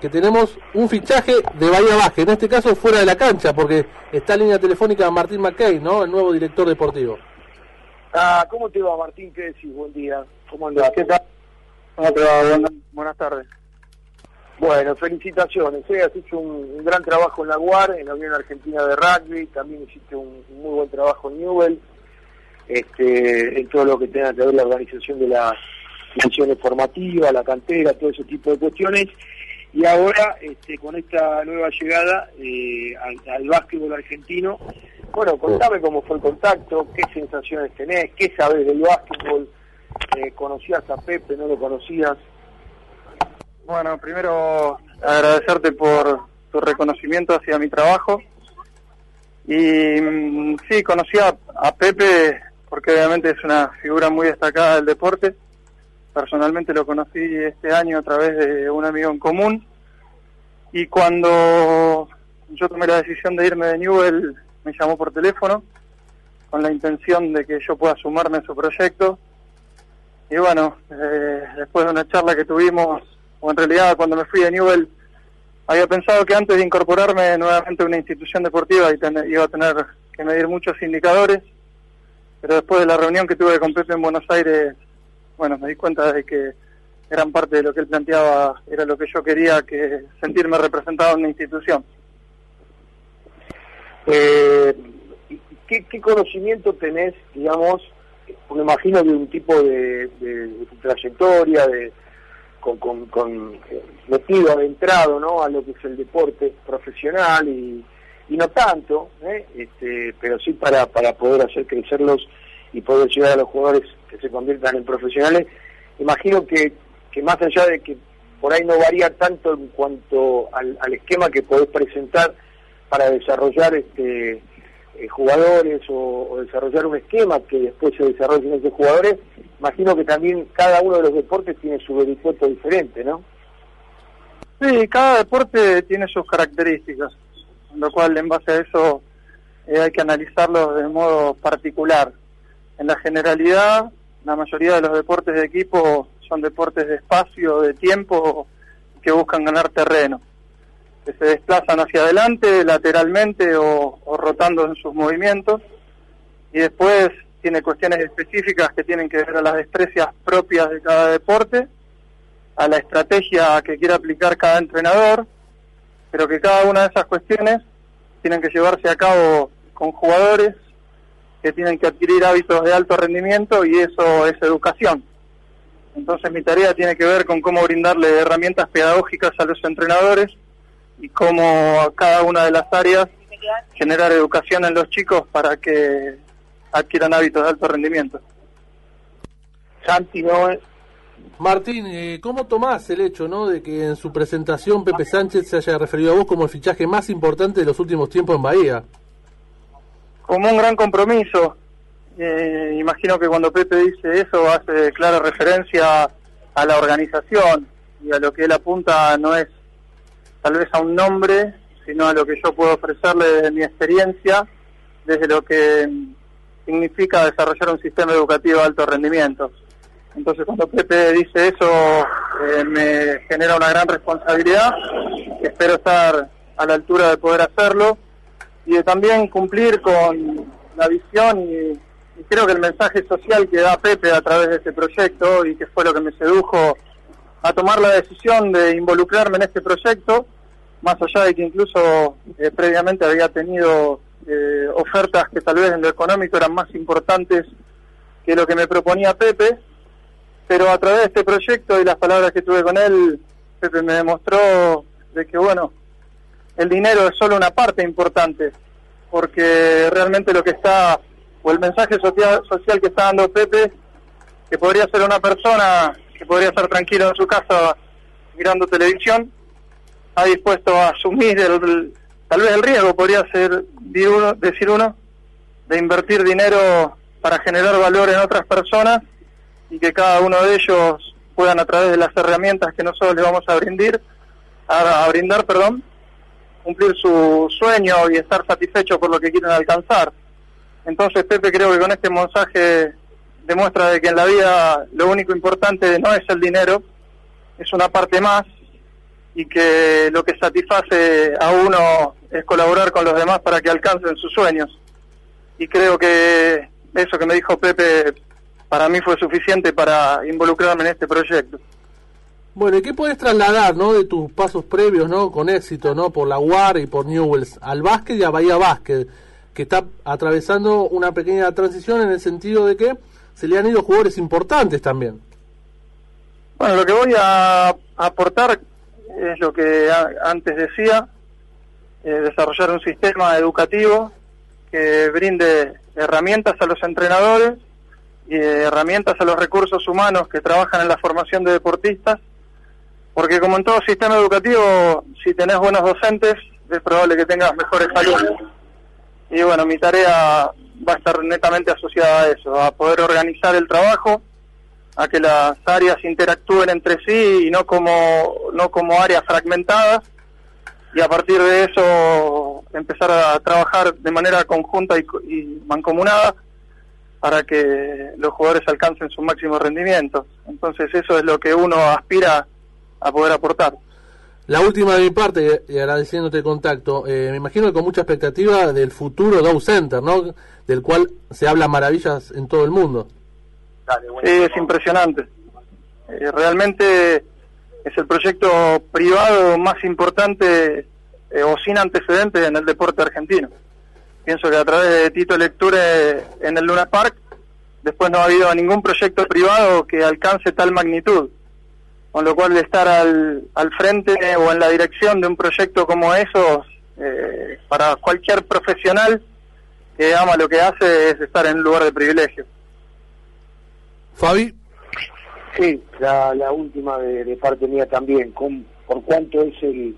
que tenemos un fichaje de Bahía Baja, en este caso fuera de la cancha, porque está en línea telefónica Martín McKay, ¿no? El nuevo director deportivo. Ah, ¿cómo te va Martín? ¿Qué decís? Buen día. ¿Cómo andás? ¿Qué tal? ¿Cómo te va? Buenas, buenas tardes. Bueno, felicitaciones. ¿eh? Has hecho un, gran trabajo en la UAR, en la Unión Argentina de Rugby, también hiciste un, muy buen trabajo en Newell, este, en todo lo que tenga que ver la organización de las misiones formativas, la cantera, todo ese tipo de cuestiones. Y ahora, este, con esta nueva llegada eh, al, básquetbol argentino, bueno, contame cómo fue el contacto, qué sensaciones tenés, qué sabes del básquetbol, eh, conocías a Pepe, no lo conocías. Bueno, primero agradecerte por tu reconocimiento hacia mi trabajo. Y mm, sí, conocí a, Pepe porque obviamente es una figura muy destacada del deporte. Personalmente lo conocí este año a través de un amigo en común. Y cuando yo tomé la decisión de irme de Newell, me llamó por teléfono con la intención de que yo pueda sumarme a su proyecto. Y bueno, eh, después de una charla que tuvimos o en realidad cuando me fui a Newell había pensado que antes de incorporarme nuevamente a una institución deportiva iba a tener que medir muchos indicadores, pero después de la reunión que tuve con Pepe en Buenos Aires, bueno, me di cuenta de que gran parte de lo que él planteaba era lo que yo quería, que sentirme representado en una institución. Eh, ¿qué, conocimiento tenés, digamos, me imagino de un tipo de trayectoria, de, con, con, eh, metido, adentrado ¿no? a lo que es el deporte profesional y, y no tanto, ¿eh? este, pero sí para, para poder hacer crecerlos y poder llegar a los jugadores que se conviertan en profesionales. Imagino que, que más allá de que por ahí no varía tanto en cuanto al, al esquema que podés presentar para desarrollar este eh, jugadores o, desarrollar un esquema que después se desarrolle en esos jugadores, imagino que también cada uno de los deportes tiene su vericueto diferente, ¿no? Sí, cada deporte tiene sus características, lo cual en base a eso eh, hay que analizarlo de modo particular. En la generalidad, la mayoría de los deportes de equipo son deportes de espacio, de tiempo, que buscan ganar terreno que se desplazan hacia adelante, lateralmente o, rotando en sus movimientos. Y después tiene cuestiones específicas que tienen que ver a las destrezas propias de cada deporte, a la estrategia que quiere aplicar cada entrenador, pero que cada una de esas cuestiones tienen que llevarse a cabo con jugadores que tienen que adquirir hábitos de alto rendimiento y eso es educación. Entonces mi tarea tiene que ver con cómo brindarle herramientas pedagógicas a los entrenadores y cómo cada una de las áreas generar educación en los chicos para que adquieran hábitos de alto rendimiento. Santi, ¿no? Martín, eh, ¿cómo tomás el hecho ¿no? de que en su presentación Pepe Sánchez se haya referido a vos como el fichaje más importante de los últimos tiempos en Bahía? Como un gran compromiso. Eh, imagino que cuando Pepe dice eso hace clara referencia a la organización y a lo que él apunta no es tal vez a un nombre, sino a lo que yo puedo ofrecerle desde mi experiencia, desde lo que significa desarrollar un sistema educativo de alto rendimiento. Entonces cuando Pepe dice eso eh, me genera una gran responsabilidad, espero estar a la altura de poder hacerlo y de también cumplir con la visión y, creo que el mensaje social que da Pepe a través de este proyecto y que fue lo que me sedujo a tomar la decisión de involucrarme en este proyecto, más allá de que incluso eh, previamente había tenido eh, ofertas que tal vez en lo económico eran más importantes que lo que me proponía Pepe, pero a través de este proyecto y las palabras que tuve con él, Pepe me demostró de que, bueno, el dinero es solo una parte importante, porque realmente lo que está, o el mensaje social, que está dando Pepe, que podría ser una persona que podría estar tranquilo en su casa mirando televisión, ha dispuesto a asumir el, tal vez el riesgo, podría ser decir uno, de invertir dinero para generar valor en otras personas y que cada uno de ellos puedan a través de las herramientas que nosotros les vamos a brindar, a brindar, perdón, cumplir su sueño y estar satisfechos por lo que quieren alcanzar. Entonces Pepe creo que con este mensaje demuestra de que en la vida lo único importante no es el dinero, es una parte más y que lo que satisface a uno es colaborar con los demás para que alcancen sus sueños. Y creo que eso que me dijo Pepe para mí fue suficiente para involucrarme en este proyecto. Bueno, ¿y qué puedes trasladar, no, de tus pasos previos, no, con éxito, no, por la UAR y por Newells al básquet y a Bahía Básquet, que está atravesando una pequeña transición en el sentido de que se le han ido jugadores importantes también? Bueno, lo que voy a aportar es lo que antes decía, eh, desarrollar un sistema educativo que brinde herramientas a los entrenadores y herramientas a los recursos humanos que trabajan en la formación de deportistas, porque como en todo sistema educativo, si tenés buenos docentes, es probable que tengas mejores alumnos. Y bueno, mi tarea va a estar netamente asociada a eso, a poder organizar el trabajo, a que las áreas interactúen entre sí y no como, no como áreas fragmentadas y a partir de eso empezar a trabajar de manera conjunta y, mancomunada para que los jugadores alcancen su máximo rendimiento. Entonces eso es lo que uno aspira a poder aportar. La última de mi parte, y agradeciéndote el contacto, eh, me imagino que con mucha expectativa del futuro Dow Center, ¿no? Del cual se habla maravillas en todo el mundo sí, es impresionante. Eh, realmente es el proyecto privado más importante eh, o sin antecedentes en el deporte argentino. Pienso que a través de Tito Lecture en el Luna Park, después no ha habido ningún proyecto privado que alcance tal magnitud. Con lo cual, estar al, al frente o en la dirección de un proyecto como esos, eh, para cualquier profesional que ama lo que hace, es estar en un lugar de privilegio. Fabi. Sí, la, última de, parte mía también. Con, ¿Por cuánto es el,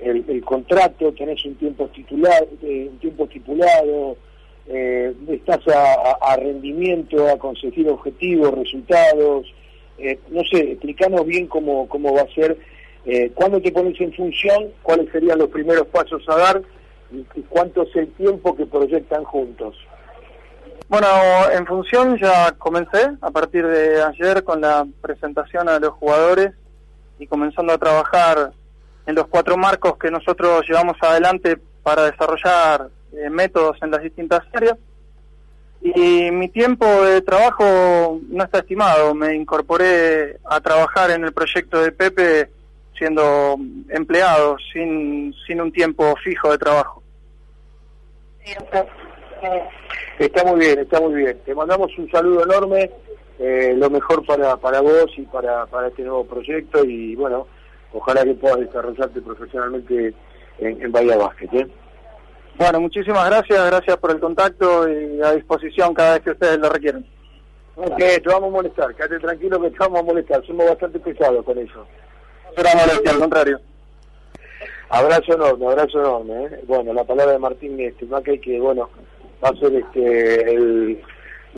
el, contrato? ¿Tenés un tiempo estipulado? Eh, un tiempo estipulado eh, ¿Estás a, rendimiento, a conseguir objetivos, resultados? Eh, no sé, explícanos bien cómo, cómo va a ser. Eh, ¿Cuándo te pones en función? ¿Cuáles serían los primeros pasos a dar? y cuánto es el tiempo que proyectan juntos? Bueno, en función ya comencé a partir de ayer con la presentación a los jugadores y comenzando a trabajar en los cuatro marcos que nosotros llevamos adelante para desarrollar eh, métodos en las distintas áreas. Y mi tiempo de trabajo no está estimado. Me incorporé a trabajar en el proyecto de Pepe siendo empleado, sin, sin un tiempo fijo de trabajo. Está muy bien, está muy bien. Te mandamos un saludo enorme, eh, lo mejor para, para vos y para, para este nuevo proyecto y bueno, ojalá que puedas desarrollarte profesionalmente en, en Bahía Básquet. ¿eh? Bueno, muchísimas gracias, gracias por el contacto y a disposición cada vez que ustedes lo requieren. Ok, te vamos a molestar, quédate tranquilo que te vamos a molestar, somos bastante pesados con eso. No será molestia, al contrario. Abrazo enorme, abrazo enorme. ¿eh? Bueno, la palabra de Martín este, que bueno, va a ser este, el,